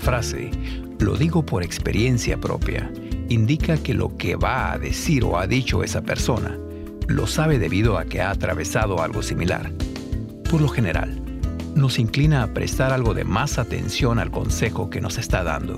Frase, lo digo por experiencia propia, indica que lo que va a decir o ha dicho esa persona lo sabe debido a que ha atravesado algo similar. Por lo general, nos inclina a prestar algo de más atención al consejo que nos está dando.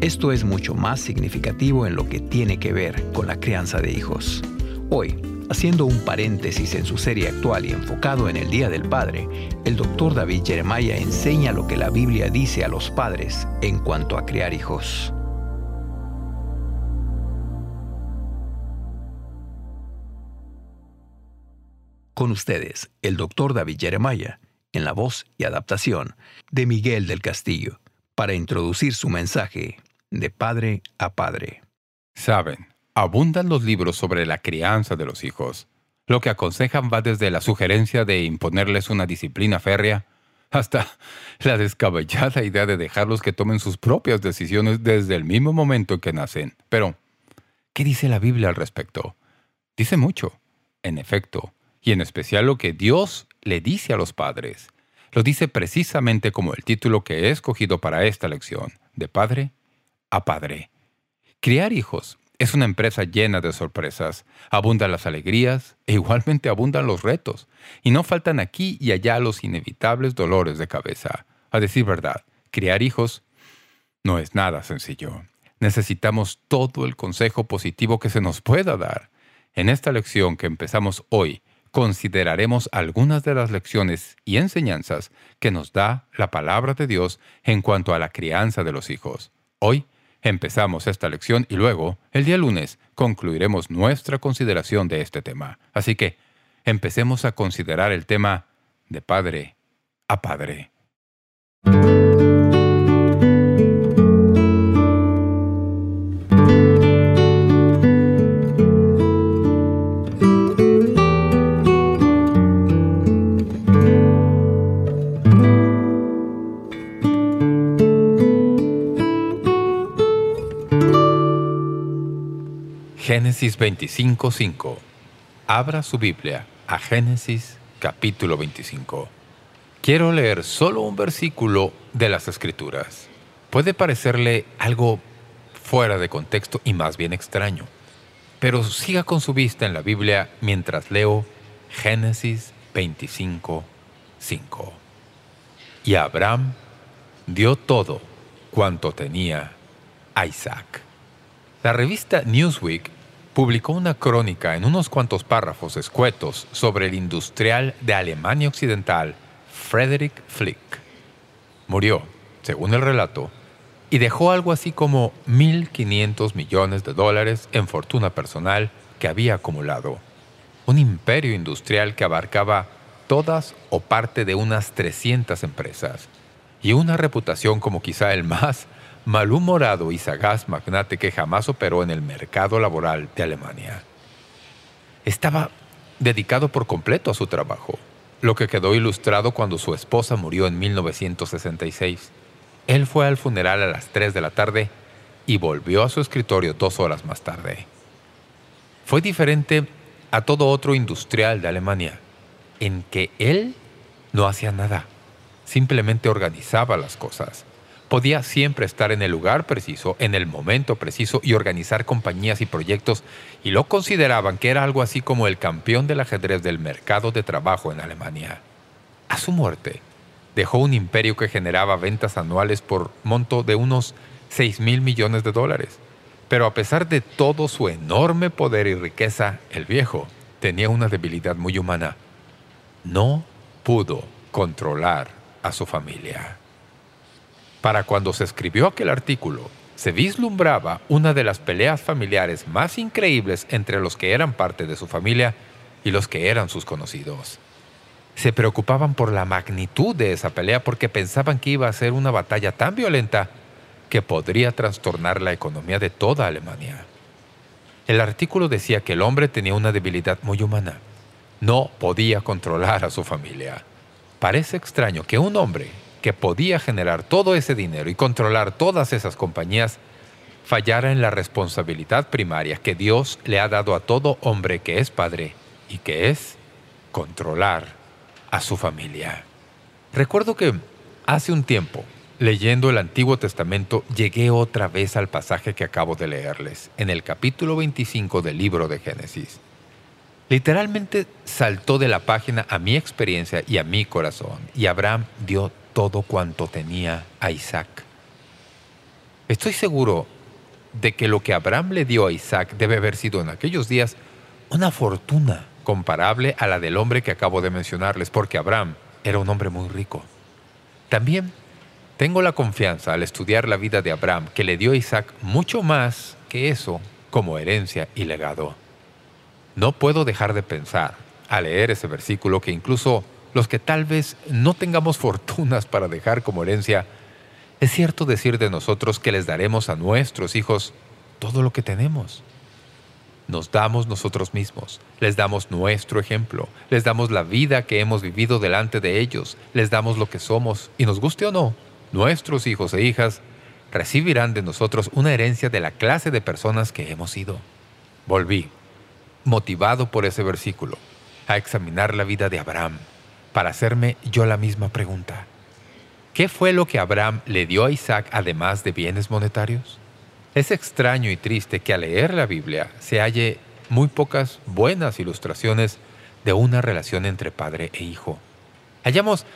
Esto es mucho más significativo en lo que tiene que ver con la crianza de hijos. Hoy, haciendo un paréntesis en su serie actual y enfocado en el Día del Padre, el doctor David Jeremiah enseña lo que la Biblia dice a los padres en cuanto a criar hijos. Con ustedes, el doctor David Jeremiah, en la voz y adaptación de Miguel del Castillo, para introducir su mensaje de padre a padre. Saben, abundan los libros sobre la crianza de los hijos. Lo que aconsejan va desde la sugerencia de imponerles una disciplina férrea hasta la descabellada idea de dejarlos que tomen sus propias decisiones desde el mismo momento en que nacen. Pero, ¿qué dice la Biblia al respecto? Dice mucho. En efecto, y en especial lo que Dios le dice a los padres. Lo dice precisamente como el título que he escogido para esta lección, de padre a padre. Criar hijos es una empresa llena de sorpresas. Abundan las alegrías e igualmente abundan los retos. Y no faltan aquí y allá los inevitables dolores de cabeza. A decir verdad, criar hijos no es nada sencillo. Necesitamos todo el consejo positivo que se nos pueda dar. En esta lección que empezamos hoy, consideraremos algunas de las lecciones y enseñanzas que nos da la palabra de Dios en cuanto a la crianza de los hijos. Hoy empezamos esta lección y luego, el día lunes, concluiremos nuestra consideración de este tema. Así que, empecemos a considerar el tema de padre a padre. Génesis 25.5 Abra su Biblia a Génesis capítulo 25. Quiero leer solo un versículo de las Escrituras. Puede parecerle algo fuera de contexto y más bien extraño, pero siga con su vista en la Biblia mientras leo Génesis 25.5. Y Abraham dio todo cuanto tenía a Isaac. La revista Newsweek publicó una crónica en unos cuantos párrafos escuetos sobre el industrial de Alemania Occidental, Frederick Flick. Murió, según el relato, y dejó algo así como 1.500 millones de dólares en fortuna personal que había acumulado. Un imperio industrial que abarcaba todas o parte de unas 300 empresas y una reputación como quizá el más malhumorado y sagaz magnate que jamás operó en el mercado laboral de Alemania. Estaba dedicado por completo a su trabajo, lo que quedó ilustrado cuando su esposa murió en 1966. Él fue al funeral a las 3 de la tarde y volvió a su escritorio dos horas más tarde. Fue diferente a todo otro industrial de Alemania, en que él no hacía nada, simplemente organizaba las cosas podía siempre estar en el lugar preciso, en el momento preciso y organizar compañías y proyectos y lo consideraban que era algo así como el campeón del ajedrez del mercado de trabajo en Alemania. A su muerte, dejó un imperio que generaba ventas anuales por monto de unos 6 mil millones de dólares. Pero a pesar de todo su enorme poder y riqueza, el viejo tenía una debilidad muy humana. No pudo controlar a su familia. Para cuando se escribió aquel artículo, se vislumbraba una de las peleas familiares más increíbles entre los que eran parte de su familia y los que eran sus conocidos. Se preocupaban por la magnitud de esa pelea porque pensaban que iba a ser una batalla tan violenta que podría trastornar la economía de toda Alemania. El artículo decía que el hombre tenía una debilidad muy humana. No podía controlar a su familia. Parece extraño que un hombre que podía generar todo ese dinero y controlar todas esas compañías, fallara en la responsabilidad primaria que Dios le ha dado a todo hombre que es padre y que es controlar a su familia. Recuerdo que hace un tiempo leyendo el Antiguo Testamento, llegué otra vez al pasaje que acabo de leerles, en el capítulo 25 del libro de Génesis. Literalmente saltó de la página a mi experiencia y a mi corazón, y Abraham dio todo cuanto tenía a Isaac. Estoy seguro de que lo que Abraham le dio a Isaac debe haber sido en aquellos días una fortuna comparable a la del hombre que acabo de mencionarles, porque Abraham era un hombre muy rico. También tengo la confianza al estudiar la vida de Abraham que le dio a Isaac mucho más que eso como herencia y legado. No puedo dejar de pensar, al leer ese versículo, que incluso los que tal vez no tengamos fortunas para dejar como herencia, es cierto decir de nosotros que les daremos a nuestros hijos todo lo que tenemos. Nos damos nosotros mismos, les damos nuestro ejemplo, les damos la vida que hemos vivido delante de ellos, les damos lo que somos, y nos guste o no, nuestros hijos e hijas recibirán de nosotros una herencia de la clase de personas que hemos sido. Volví, motivado por ese versículo, a examinar la vida de Abraham, para hacerme yo la misma pregunta. ¿Qué fue lo que Abraham le dio a Isaac además de bienes monetarios? Es extraño y triste que al leer la Biblia se halle muy pocas buenas ilustraciones de una relación entre padre e hijo. Hallamos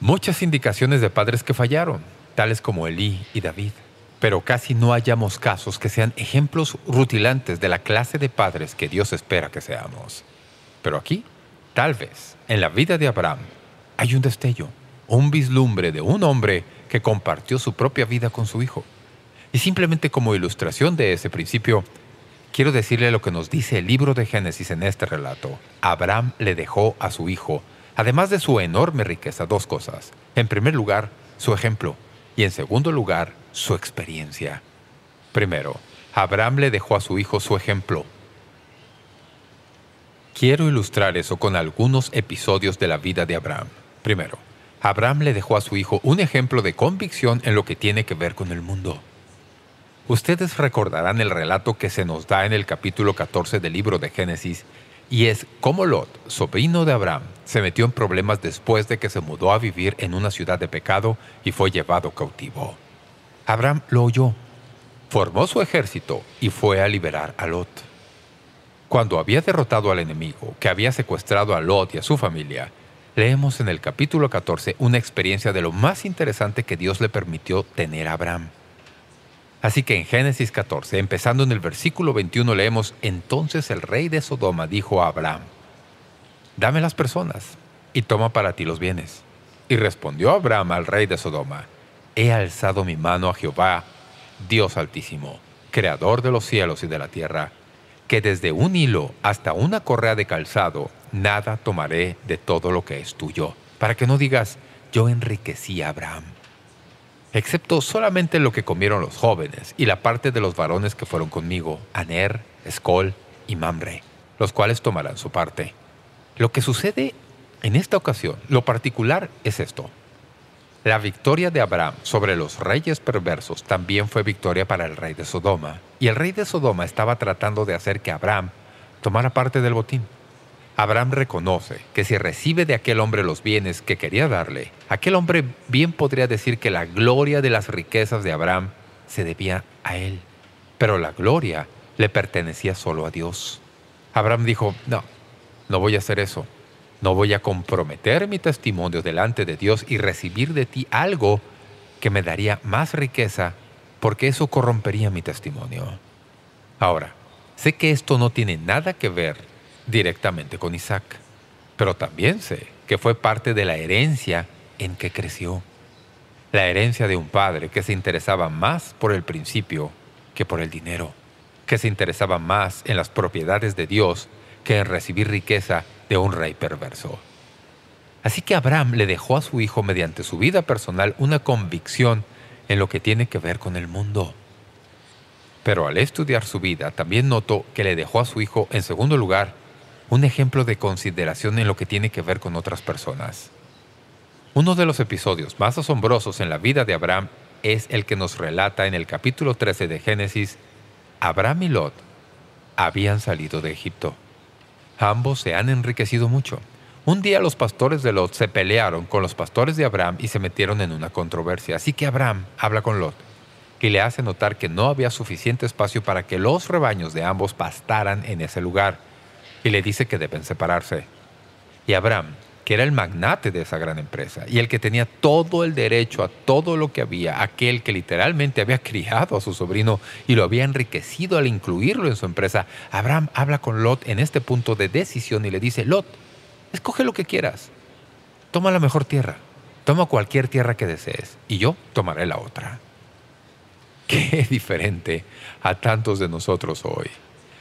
muchas indicaciones de padres que fallaron, tales como Elí y David, pero casi no hallamos casos que sean ejemplos rutilantes de la clase de padres que Dios espera que seamos. Pero aquí, tal vez, en la vida de Abraham, hay un destello, un vislumbre de un hombre que compartió su propia vida con su hijo. Y simplemente como ilustración de ese principio, quiero decirle lo que nos dice el libro de Génesis en este relato. Abraham le dejó a su hijo Además de su enorme riqueza, dos cosas. En primer lugar, su ejemplo. Y en segundo lugar, su experiencia. Primero, Abraham le dejó a su hijo su ejemplo. Quiero ilustrar eso con algunos episodios de la vida de Abraham. Primero, Abraham le dejó a su hijo un ejemplo de convicción en lo que tiene que ver con el mundo. Ustedes recordarán el relato que se nos da en el capítulo 14 del libro de Génesis y es cómo Lot, sobrino de Abraham, se metió en problemas después de que se mudó a vivir en una ciudad de pecado y fue llevado cautivo. Abraham lo oyó, formó su ejército y fue a liberar a Lot. Cuando había derrotado al enemigo, que había secuestrado a Lot y a su familia, leemos en el capítulo 14 una experiencia de lo más interesante que Dios le permitió tener a Abraham. Así que en Génesis 14, empezando en el versículo 21, leemos, Entonces el rey de Sodoma dijo a Abraham, Dame las personas y toma para ti los bienes. Y respondió Abraham al rey de Sodoma, He alzado mi mano a Jehová, Dios altísimo, creador de los cielos y de la tierra, que desde un hilo hasta una correa de calzado, nada tomaré de todo lo que es tuyo, para que no digas, yo enriquecí a Abraham excepto solamente lo que comieron los jóvenes y la parte de los varones que fueron conmigo, Aner, Escol y Mamre, los cuales tomarán su parte. Lo que sucede en esta ocasión, lo particular es esto. La victoria de Abraham sobre los reyes perversos también fue victoria para el rey de Sodoma, y el rey de Sodoma estaba tratando de hacer que Abraham tomara parte del botín. Abraham reconoce que si recibe de aquel hombre los bienes que quería darle, aquel hombre bien podría decir que la gloria de las riquezas de Abraham se debía a él. Pero la gloria le pertenecía solo a Dios. Abraham dijo, no, no voy a hacer eso. No voy a comprometer mi testimonio delante de Dios y recibir de ti algo que me daría más riqueza, porque eso corrompería mi testimonio. Ahora, sé que esto no tiene nada que ver directamente con Isaac. Pero también sé que fue parte de la herencia en que creció. La herencia de un padre que se interesaba más por el principio que por el dinero, que se interesaba más en las propiedades de Dios que en recibir riqueza de un rey perverso. Así que Abraham le dejó a su hijo mediante su vida personal una convicción en lo que tiene que ver con el mundo. Pero al estudiar su vida también notó que le dejó a su hijo en segundo lugar un ejemplo de consideración en lo que tiene que ver con otras personas. Uno de los episodios más asombrosos en la vida de Abraham es el que nos relata en el capítulo 13 de Génesis, Abraham y Lot habían salido de Egipto. Ambos se han enriquecido mucho. Un día los pastores de Lot se pelearon con los pastores de Abraham y se metieron en una controversia. Así que Abraham habla con Lot y le hace notar que no había suficiente espacio para que los rebaños de ambos pastaran en ese lugar. Y le dice que deben separarse. Y Abraham, que era el magnate de esa gran empresa y el que tenía todo el derecho a todo lo que había, aquel que literalmente había criado a su sobrino y lo había enriquecido al incluirlo en su empresa, Abraham habla con Lot en este punto de decisión y le dice, Lot, escoge lo que quieras. Toma la mejor tierra. Toma cualquier tierra que desees y yo tomaré la otra. Qué diferente a tantos de nosotros hoy.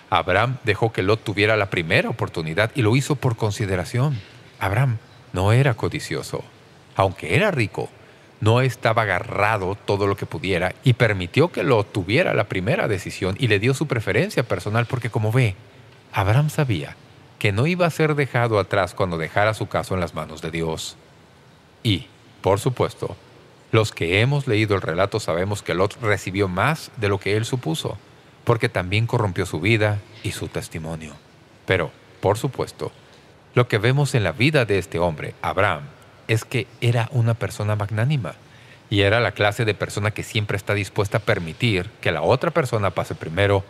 Abraham dejó que Lot tuviera la primera oportunidad y lo hizo por consideración. Abraham no era codicioso. Aunque era rico, no estaba agarrado todo lo que pudiera y permitió que Lot tuviera la primera decisión y le dio su preferencia personal porque como ve, Abraham sabía que no iba a ser dejado atrás cuando dejara su caso en las manos de Dios. Y, por supuesto, los que hemos leído el relato sabemos que Lot recibió más de lo que él supuso, porque también corrompió su vida y su testimonio. Pero, por supuesto, lo que vemos en la vida de este hombre, Abraham, es que era una persona magnánima y era la clase de persona que siempre está dispuesta a permitir que la otra persona pase primero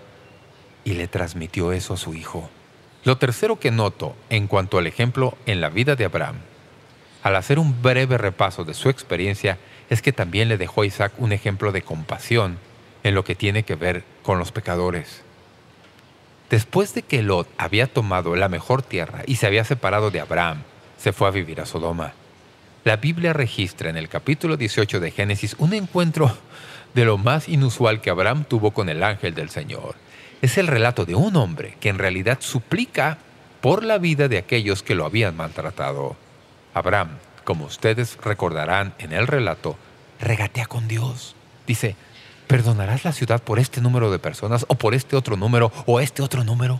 y le transmitió eso a su hijo. Lo tercero que noto en cuanto al ejemplo en la vida de Abraham, al hacer un breve repaso de su experiencia, es que también le dejó a Isaac un ejemplo de compasión en lo que tiene que ver con los pecadores. Después de que Lot había tomado la mejor tierra y se había separado de Abraham, se fue a vivir a Sodoma. La Biblia registra en el capítulo 18 de Génesis un encuentro de lo más inusual que Abraham tuvo con el ángel del Señor. Es el relato de un hombre que en realidad suplica por la vida de aquellos que lo habían maltratado. Abraham como ustedes recordarán en el relato, regatea con Dios. Dice, ¿perdonarás la ciudad por este número de personas o por este otro número o este otro número?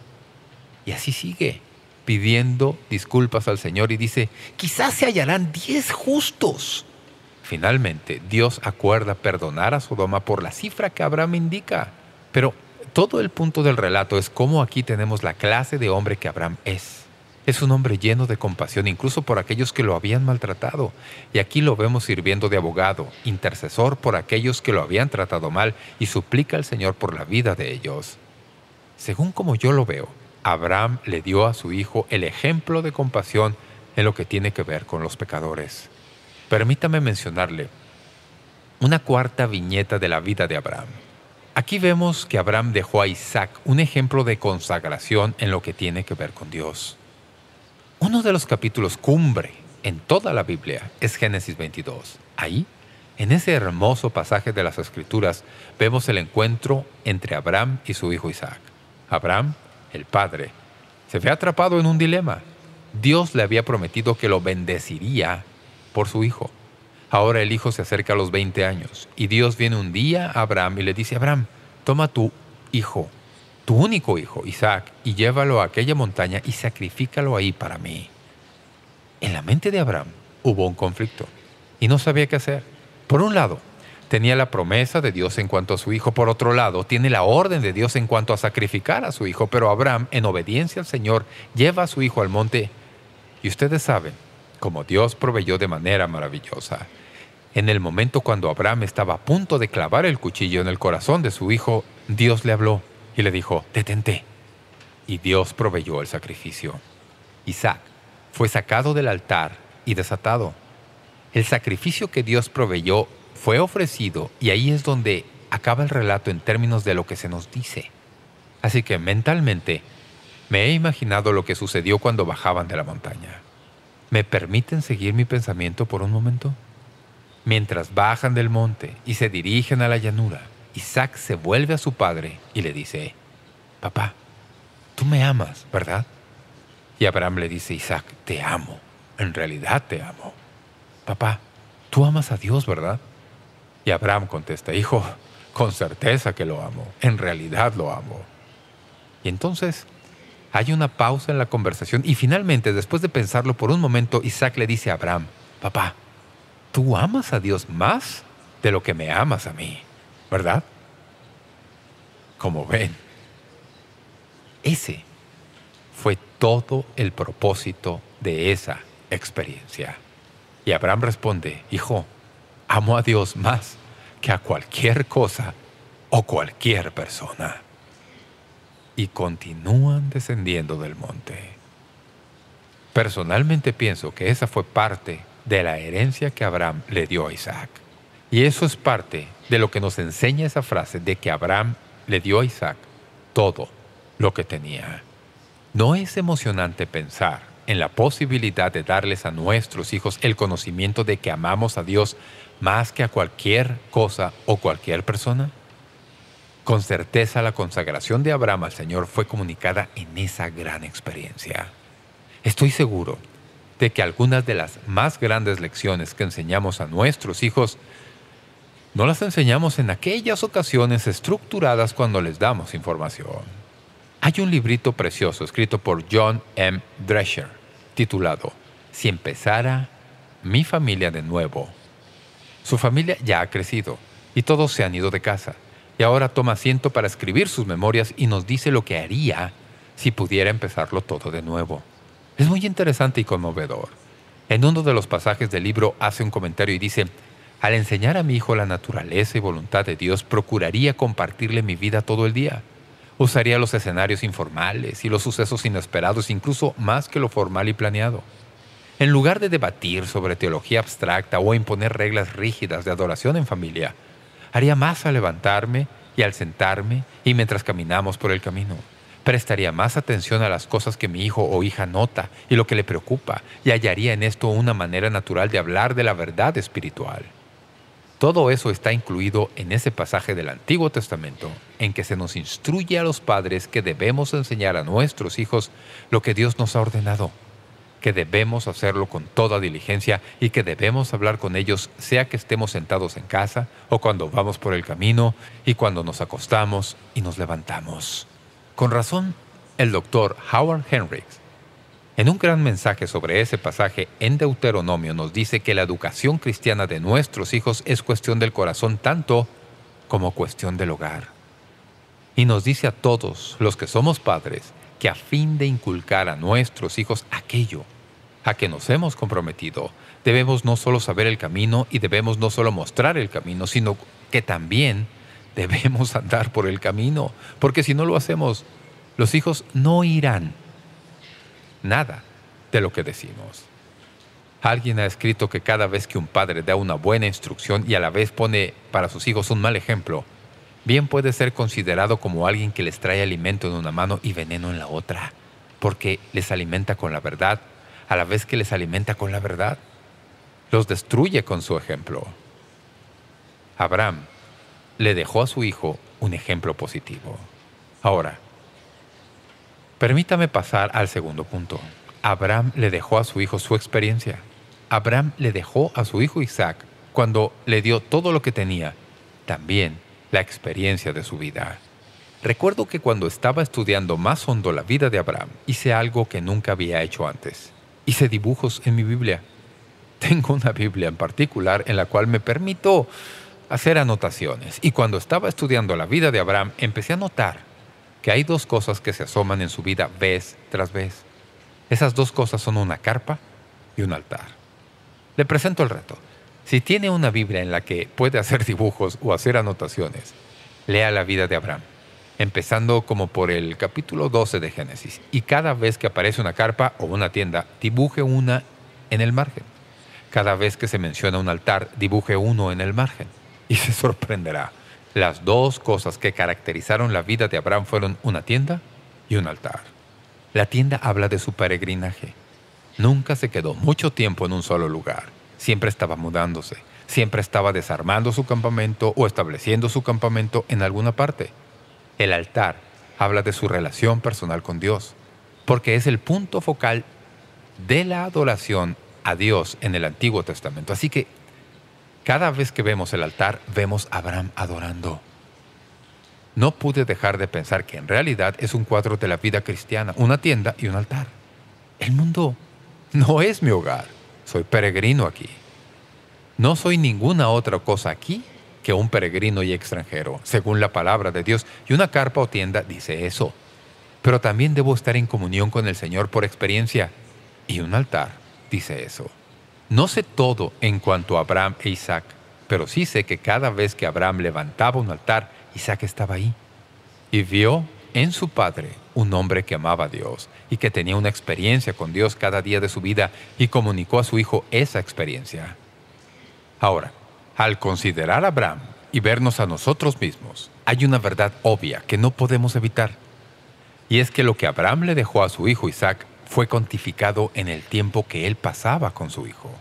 Y así sigue, pidiendo disculpas al Señor y dice, quizás se hallarán diez justos. Finalmente, Dios acuerda perdonar a Sodoma por la cifra que Abraham indica. Pero todo el punto del relato es cómo aquí tenemos la clase de hombre que Abraham es. Es un hombre lleno de compasión incluso por aquellos que lo habían maltratado. Y aquí lo vemos sirviendo de abogado, intercesor por aquellos que lo habían tratado mal y suplica al Señor por la vida de ellos. Según como yo lo veo, Abraham le dio a su hijo el ejemplo de compasión en lo que tiene que ver con los pecadores. Permítame mencionarle una cuarta viñeta de la vida de Abraham. Aquí vemos que Abraham dejó a Isaac un ejemplo de consagración en lo que tiene que ver con Dios. Uno de los capítulos cumbre en toda la Biblia es Génesis 22. Ahí, en ese hermoso pasaje de las Escrituras, vemos el encuentro entre Abraham y su hijo Isaac. Abraham, el padre, se ve atrapado en un dilema. Dios le había prometido que lo bendeciría por su hijo. Ahora el hijo se acerca a los 20 años y Dios viene un día a Abraham y le dice, Abraham, toma tu hijo, tu único hijo, Isaac, y llévalo a aquella montaña y sacrifícalo ahí para mí. En la mente de Abraham hubo un conflicto y no sabía qué hacer. Por un lado, tenía la promesa de Dios en cuanto a su hijo. Por otro lado, tiene la orden de Dios en cuanto a sacrificar a su hijo. Pero Abraham, en obediencia al Señor, lleva a su hijo al monte. Y ustedes saben, como Dios proveyó de manera maravillosa. En el momento cuando Abraham estaba a punto de clavar el cuchillo en el corazón de su hijo, Dios le habló y le dijo, detente. Y Dios proveyó el sacrificio. Isaac fue sacado del altar y desatado. El sacrificio que Dios proveyó fue ofrecido y ahí es donde acaba el relato en términos de lo que se nos dice. Así que mentalmente me he imaginado lo que sucedió cuando bajaban de la montaña. ¿Me permiten seguir mi pensamiento por un momento? Mientras bajan del monte y se dirigen a la llanura, Isaac se vuelve a su padre y le dice, Papá, tú me amas, ¿verdad? Y Abraham le dice, Isaac, te amo, en realidad te amo. Papá, tú amas a Dios, ¿verdad? Y Abraham contesta, Hijo, con certeza que lo amo, en realidad lo amo. Y entonces hay una pausa en la conversación y finalmente, después de pensarlo por un momento, Isaac le dice a Abraham, Papá, tú amas a Dios más de lo que me amas a mí. ¿Verdad? Como ven, ese fue todo el propósito de esa experiencia. Y Abraham responde, Hijo, amo a Dios más que a cualquier cosa o cualquier persona. Y continúan descendiendo del monte. Personalmente pienso que esa fue parte de la herencia que Abraham le dio a Isaac. Y eso es parte de lo que nos enseña esa frase de que Abraham le dio a Isaac todo lo que tenía. ¿No es emocionante pensar en la posibilidad de darles a nuestros hijos el conocimiento de que amamos a Dios más que a cualquier cosa o cualquier persona? Con certeza la consagración de Abraham al Señor fue comunicada en esa gran experiencia. Estoy seguro de que algunas de las más grandes lecciones que enseñamos a nuestros hijos no las enseñamos en aquellas ocasiones estructuradas cuando les damos información. Hay un librito precioso escrito por John M. Drescher, titulado Si empezara mi familia de nuevo. Su familia ya ha crecido y todos se han ido de casa, y ahora toma asiento para escribir sus memorias y nos dice lo que haría si pudiera empezarlo todo de nuevo. Es muy interesante y conmovedor. En uno de los pasajes del libro hace un comentario y dice al enseñar a mi hijo la naturaleza y voluntad de Dios, procuraría compartirle mi vida todo el día. Usaría los escenarios informales y los sucesos inesperados, incluso más que lo formal y planeado. En lugar de debatir sobre teología abstracta o imponer reglas rígidas de adoración en familia, haría más al levantarme y al sentarme y mientras caminamos por el camino. Prestaría más atención a las cosas que mi hijo o hija nota y lo que le preocupa, y hallaría en esto una manera natural de hablar de la verdad espiritual. Todo eso está incluido en ese pasaje del Antiguo Testamento en que se nos instruye a los padres que debemos enseñar a nuestros hijos lo que Dios nos ha ordenado, que debemos hacerlo con toda diligencia y que debemos hablar con ellos sea que estemos sentados en casa o cuando vamos por el camino y cuando nos acostamos y nos levantamos. Con razón, el doctor Howard Hendricks en un gran mensaje sobre ese pasaje en Deuteronomio nos dice que la educación cristiana de nuestros hijos es cuestión del corazón tanto como cuestión del hogar. Y nos dice a todos los que somos padres que a fin de inculcar a nuestros hijos aquello a que nos hemos comprometido, debemos no solo saber el camino y debemos no solo mostrar el camino, sino que también debemos andar por el camino, porque si no lo hacemos, los hijos no irán nada de lo que decimos. Alguien ha escrito que cada vez que un padre da una buena instrucción y a la vez pone para sus hijos un mal ejemplo, bien puede ser considerado como alguien que les trae alimento en una mano y veneno en la otra, porque les alimenta con la verdad, a la vez que les alimenta con la verdad. Los destruye con su ejemplo. Abraham le dejó a su hijo un ejemplo positivo. Ahora, Permítame pasar al segundo punto. Abraham le dejó a su hijo su experiencia. Abraham le dejó a su hijo Isaac cuando le dio todo lo que tenía, también la experiencia de su vida. Recuerdo que cuando estaba estudiando más hondo la vida de Abraham, hice algo que nunca había hecho antes. Hice dibujos en mi Biblia. Tengo una Biblia en particular en la cual me permito hacer anotaciones. Y cuando estaba estudiando la vida de Abraham, empecé a notar que hay dos cosas que se asoman en su vida vez tras vez. Esas dos cosas son una carpa y un altar. Le presento el reto. Si tiene una Biblia en la que puede hacer dibujos o hacer anotaciones, lea la vida de Abraham, empezando como por el capítulo 12 de Génesis, y cada vez que aparece una carpa o una tienda, dibuje una en el margen. Cada vez que se menciona un altar, dibuje uno en el margen. Y se sorprenderá las dos cosas que caracterizaron la vida de Abraham fueron una tienda y un altar. La tienda habla de su peregrinaje. Nunca se quedó mucho tiempo en un solo lugar. Siempre estaba mudándose. Siempre estaba desarmando su campamento o estableciendo su campamento en alguna parte. El altar habla de su relación personal con Dios, porque es el punto focal de la adoración a Dios en el Antiguo Testamento. Así que cada vez que vemos el altar, vemos a Abraham adorando. No pude dejar de pensar que en realidad es un cuadro de la vida cristiana, una tienda y un altar. El mundo no es mi hogar. Soy peregrino aquí. No soy ninguna otra cosa aquí que un peregrino y extranjero, según la palabra de Dios. Y una carpa o tienda dice eso. Pero también debo estar en comunión con el Señor por experiencia. y un altar, dice eso. No sé todo en cuanto a Abraham e Isaac, pero sí sé que cada vez que Abraham levantaba un altar, Isaac estaba ahí. Y vio en su padre un hombre que amaba a Dios y que tenía una experiencia con Dios cada día de su vida y comunicó a su hijo esa experiencia. Ahora, al considerar a Abraham y vernos a nosotros mismos, hay una verdad obvia que no podemos evitar. Y es que lo que Abraham le dejó a su hijo Isaac fue cuantificado en el tiempo que él pasaba con su hijo.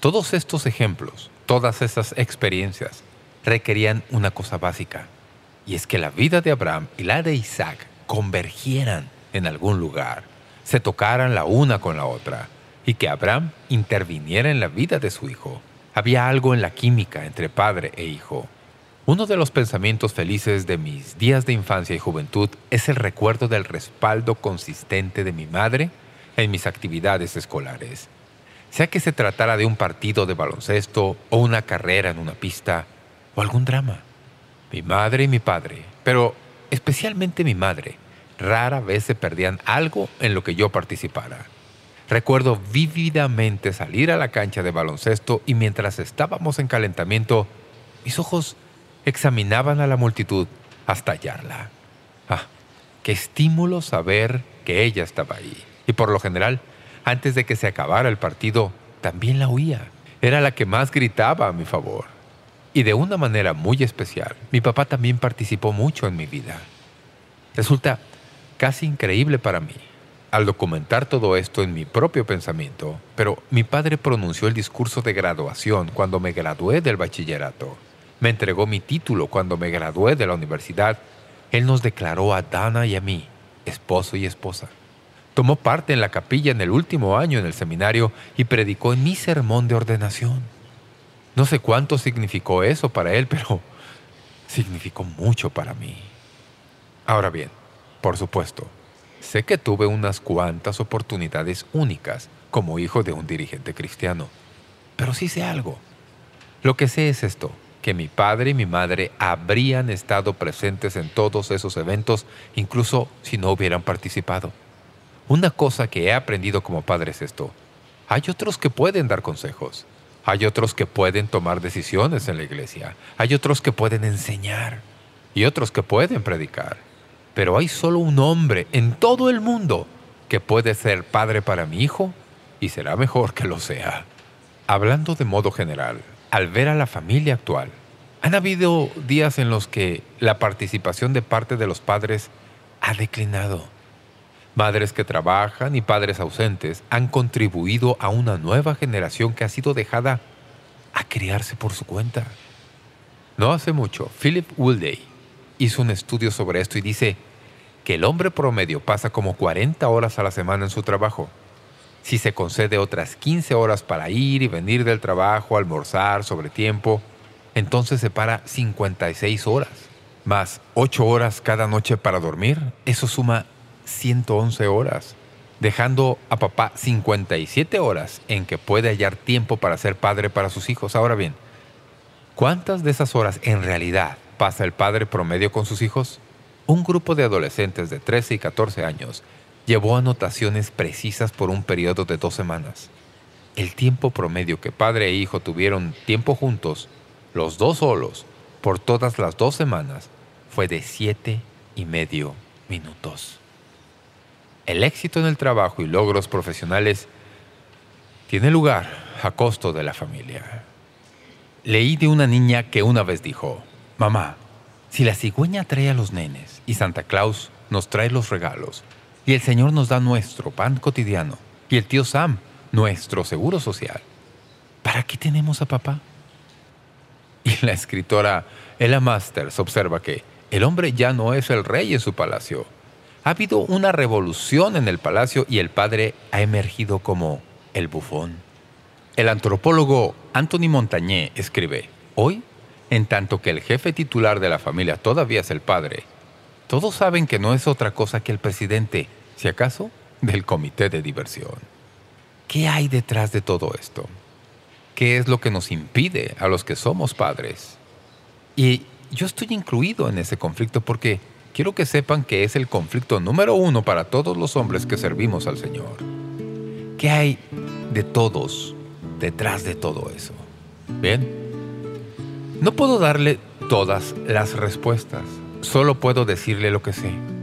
Todos estos ejemplos, todas esas experiencias, requerían una cosa básica, y es que la vida de Abraham y la de Isaac convergieran en algún lugar, se tocaran la una con la otra, y que Abraham interviniera en la vida de su hijo. Había algo en la química entre padre e hijo. Uno de los pensamientos felices de mis días de infancia y juventud es el recuerdo del respaldo consistente de mi madre en mis actividades escolares. Sea que se tratara de un partido de baloncesto o una carrera en una pista o algún drama. Mi madre y mi padre, pero especialmente mi madre, rara vez se perdían algo en lo que yo participara. Recuerdo vívidamente salir a la cancha de baloncesto y mientras estábamos en calentamiento, mis ojos examinaban a la multitud hasta hallarla. Ah, qué estímulo saber que ella estaba ahí. Y por lo general, antes de que se acabara el partido, también la oía. Era la que más gritaba a mi favor. Y de una manera muy especial, mi papá también participó mucho en mi vida. Resulta casi increíble para mí al documentar todo esto en mi propio pensamiento, pero mi padre pronunció el discurso de graduación cuando me gradué del bachillerato. Me entregó mi título cuando me gradué de la universidad. Él nos declaró a Dana y a mí, esposo y esposa. Tomó parte en la capilla en el último año en el seminario y predicó en mi sermón de ordenación. No sé cuánto significó eso para él, pero significó mucho para mí. Ahora bien, por supuesto, sé que tuve unas cuantas oportunidades únicas como hijo de un dirigente cristiano. Pero sí sé algo. Lo que sé es esto que mi padre y mi madre habrían estado presentes en todos esos eventos, incluso si no hubieran participado. Una cosa que he aprendido como padre es esto. Hay otros que pueden dar consejos. Hay otros que pueden tomar decisiones en la iglesia. Hay otros que pueden enseñar. Y otros que pueden predicar. Pero hay solo un hombre en todo el mundo que puede ser padre para mi hijo y será mejor que lo sea. Hablando de modo general, al ver a la familia actual, han habido días en los que la participación de parte de los padres ha declinado. Madres que trabajan y padres ausentes han contribuido a una nueva generación que ha sido dejada a criarse por su cuenta. No hace mucho, Philip Woolday hizo un estudio sobre esto y dice que el hombre promedio pasa como 40 horas a la semana en su trabajo. Si se concede otras 15 horas para ir y venir del trabajo, almorzar sobre tiempo, entonces se para 56 horas. Más 8 horas cada noche para dormir, eso suma 111 horas. Dejando a papá 57 horas en que puede hallar tiempo para ser padre para sus hijos. Ahora bien, ¿cuántas de esas horas en realidad pasa el padre promedio con sus hijos? Un grupo de adolescentes de 13 y 14 años llevó anotaciones precisas por un periodo de dos semanas. El tiempo promedio que padre e hijo tuvieron tiempo juntos, los dos solos, por todas las dos semanas, fue de siete y medio minutos. El éxito en el trabajo y logros profesionales tiene lugar a costo de la familia. Leí de una niña que una vez dijo, «Mamá, si la cigüeña trae a los nenes y Santa Claus nos trae los regalos, y el Señor nos da nuestro pan cotidiano, y el tío Sam nuestro seguro social, ¿para qué tenemos a papá?» Y la escritora Ella Masters observa que el hombre ya no es el rey en su palacio. Ha habido una revolución en el palacio y el padre ha emergido como el bufón. El antropólogo Anthony Montagné escribe, Hoy, en tanto que el jefe titular de la familia todavía es el padre, todos saben que no es otra cosa que el presidente, si acaso, del comité de diversión. ¿Qué hay detrás de todo esto? ¿Qué es lo que nos impide a los que somos padres? Y yo estoy incluido en ese conflicto porque quiero que sepan que es el conflicto número uno para todos los hombres que servimos al Señor. ¿Qué hay de todos detrás de todo eso? Bien, no puedo darle todas las respuestas, solo puedo decirle lo que sé.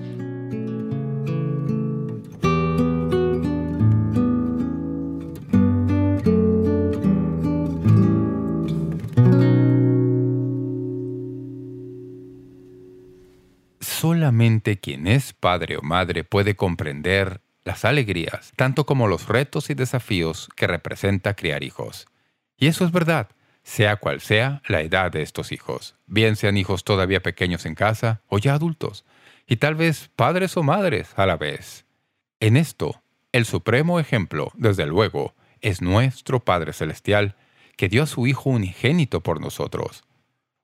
Quien es padre o madre puede comprender las alegrías, tanto como los retos y desafíos que representa criar hijos. Y eso es verdad, sea cual sea la edad de estos hijos, bien sean hijos todavía pequeños en casa o ya adultos, y tal vez padres o madres a la vez. En esto, el supremo ejemplo, desde luego, es nuestro Padre Celestial, que dio a su Hijo unigénito por nosotros.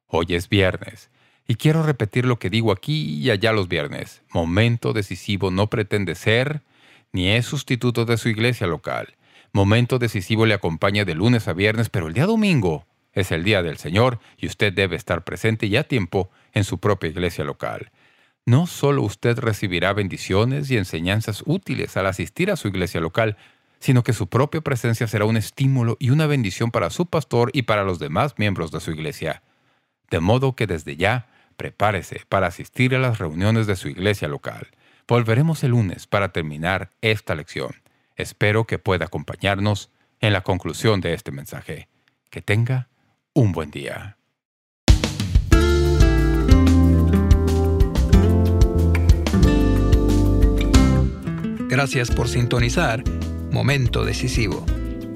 Hoy es viernes, y quiero repetir lo que digo aquí y allá los viernes. Momento decisivo no pretende ser ni es sustituto de su iglesia local. Momento decisivo le acompaña de lunes a viernes, pero el día domingo es el día del Señor y usted debe estar presente y a tiempo en su propia iglesia local. No solo usted recibirá bendiciones y enseñanzas útiles al asistir a su iglesia local, sino que su propia presencia será un estímulo y una bendición para su pastor y para los demás miembros de su iglesia. De modo que desde ya, prepárese para asistir a las reuniones de su iglesia local. Volveremos el lunes para terminar esta lección. Espero que pueda acompañarnos en la conclusión de este mensaje. Que tenga un buen día. Gracias por sintonizar Momento Decisivo.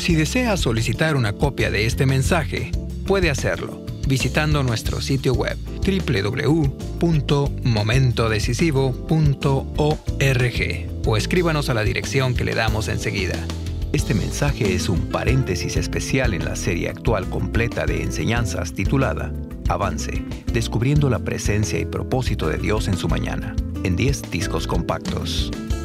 Si desea solicitar una copia de este mensaje, puede hacerlo visitando nuestro sitio web www.momentodecisivo.org o escríbanos a la dirección que le damos enseguida. Este mensaje es un paréntesis especial en la serie actual completa de enseñanzas titulada Avance, descubriendo la presencia y propósito de Dios en su mañana, en 10 discos compactos.